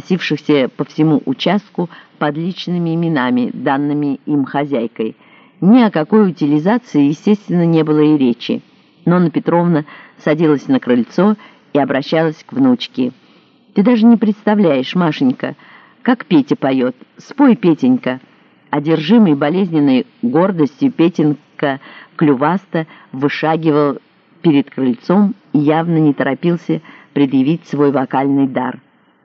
носившихся по всему участку под личными именами, данными им хозяйкой. Ни о какой утилизации, естественно, не было и речи. Нонна Петровна садилась на крыльцо и обращалась к внучке. «Ты даже не представляешь, Машенька, как Петя поет. Спой, Петенька!» Одержимый болезненной гордостью Петенька клюваста вышагивал перед крыльцом и явно не торопился предъявить свой вокальный дар.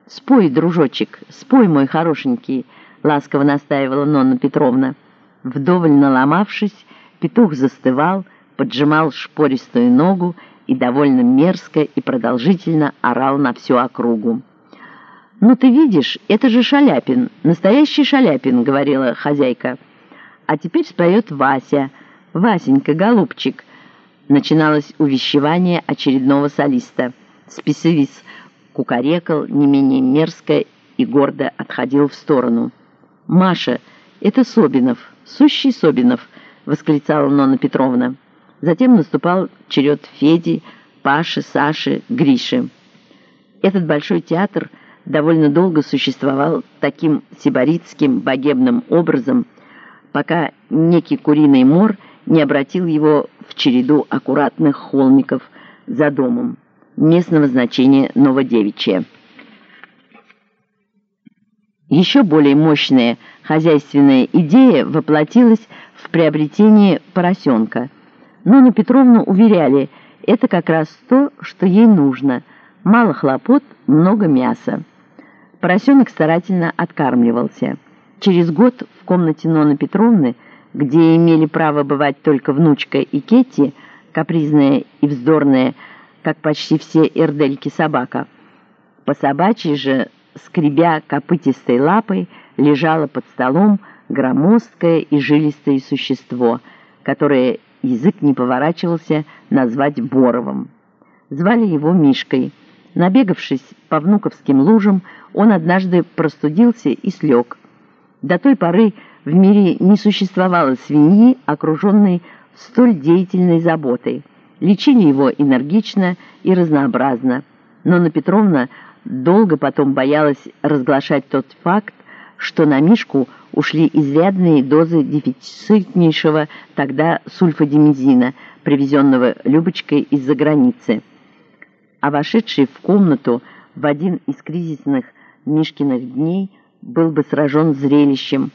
«Спой, дружочек, спой, мой хорошенький!» — ласково настаивала Нонна Петровна. Вдоволь наломавшись, петух застывал, поджимал шпористую ногу и довольно мерзко и продолжительно орал на всю округу. «Ну ты видишь, это же Шаляпин, настоящий Шаляпин», — говорила хозяйка. «А теперь споет Вася. Васенька, голубчик». Начиналось увещевание очередного солиста. Списывис кукарекал не менее мерзко и гордо отходил в сторону. «Маша, это Собинов, сущий Собинов», — восклицала Нонна Петровна. Затем наступал черед Феди, Паши, Саши, Гриши. Этот большой театр довольно долго существовал таким сибаритским богемным образом, пока некий куриный мор не обратил его в череду аккуратных холмиков за домом, местного значения Новодевичье. Еще более мощная хозяйственная идея воплотилась в приобретении поросенка – Нону Петровну уверяли, это как раз то, что ей нужно. Мало хлопот, много мяса. Поросенок старательно откармливался. Через год в комнате Ноны Петровны, где имели право бывать только внучка и Кетти, капризная и вздорная, как почти все эрдельки собака, по собачьей же, скребя копытистой лапой, лежало под столом громоздкое и жилистое существо, которое язык не поворачивался назвать Боровым. Звали его Мишкой. Набегавшись по внуковским лужам, он однажды простудился и слег. До той поры в мире не существовало свиньи, окруженной столь деятельной заботой. Лечили его энергично и разнообразно. Но Нонна Петровна долго потом боялась разглашать тот факт, что на Мишку ушли изрядные дозы дефицитнейшего тогда сульфадимизина, привезенного Любочкой из-за границы. А вошедший в комнату в один из кризисных Мишкиных дней был бы сражен зрелищем.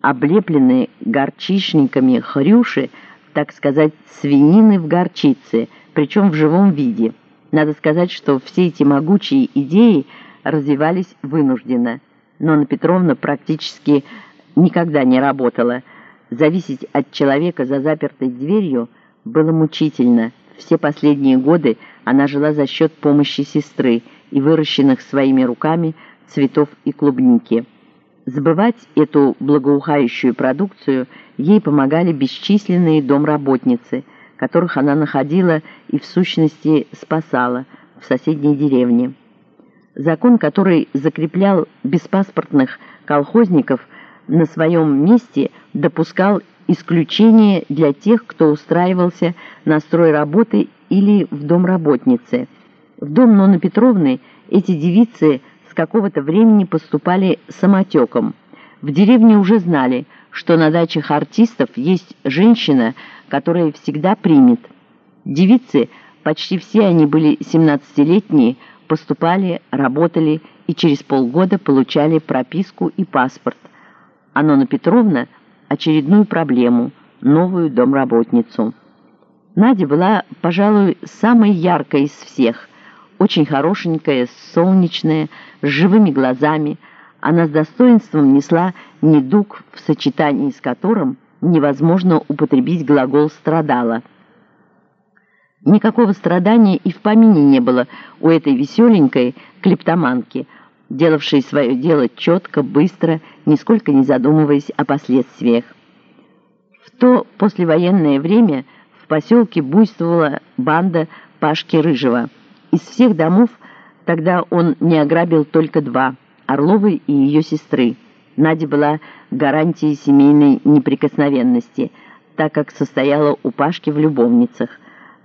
Облепленные горчишниками хрюши, так сказать, свинины в горчице, причем в живом виде. Надо сказать, что все эти могучие идеи развивались вынужденно – но Нонна Петровна практически никогда не работала. Зависеть от человека за запертой дверью было мучительно. Все последние годы она жила за счет помощи сестры и выращенных своими руками цветов и клубники. Сбывать эту благоухающую продукцию ей помогали бесчисленные домработницы, которых она находила и в сущности спасала в соседней деревне. Закон, который закреплял беспаспортных колхозников на своем месте, допускал исключение для тех, кто устраивался на строй работы или в дом работницы. В дом Ноны Петровны эти девицы с какого-то времени поступали самотеком. В деревне уже знали, что на дачах артистов есть женщина, которая всегда примет. Девицы, почти все они были 17-летние, поступали, работали и через полгода получали прописку и паспорт. А Нона Петровна – очередную проблему, новую домработницу. Надя была, пожалуй, самой яркой из всех. Очень хорошенькая, солнечная, с живыми глазами. Она с достоинством несла недуг, в сочетании с которым невозможно употребить глагол «страдала». Никакого страдания и в помине не было у этой веселенькой клептоманки, делавшей свое дело четко, быстро, нисколько не задумываясь о последствиях. В то послевоенное время в поселке буйствовала банда Пашки Рыжего. Из всех домов тогда он не ограбил только два – Орловой и ее сестры. Надя была гарантией семейной неприкосновенности, так как состояла у Пашки в любовницах –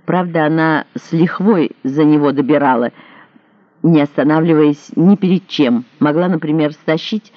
Правда, она с лихвой за него добирала, не останавливаясь ни перед чем, могла, например, стащить